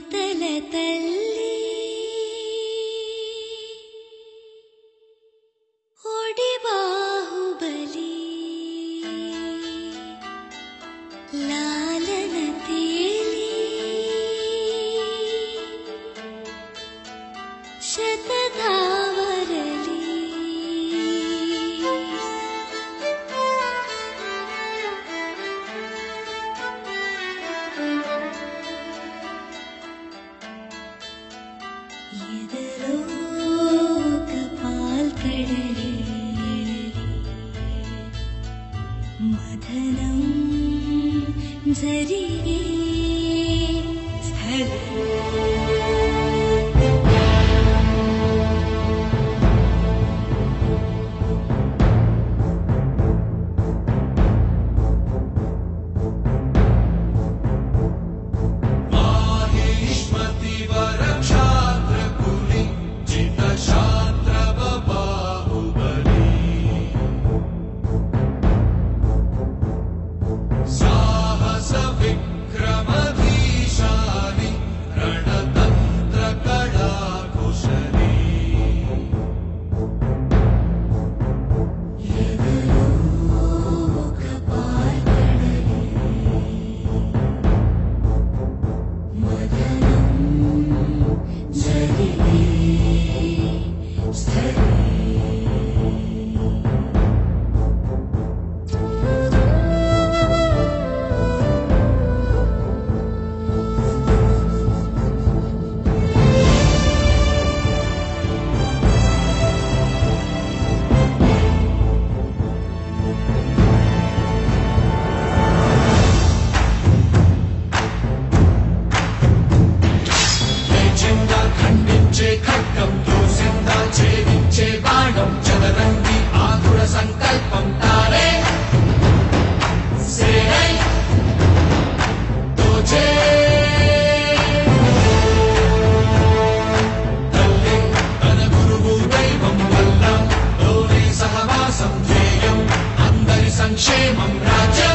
ಮಾತಲದಲ್ಲಿ ಹೊಡಿಬಾಹುಬಲಿ mother जरिये स्थ हम राजा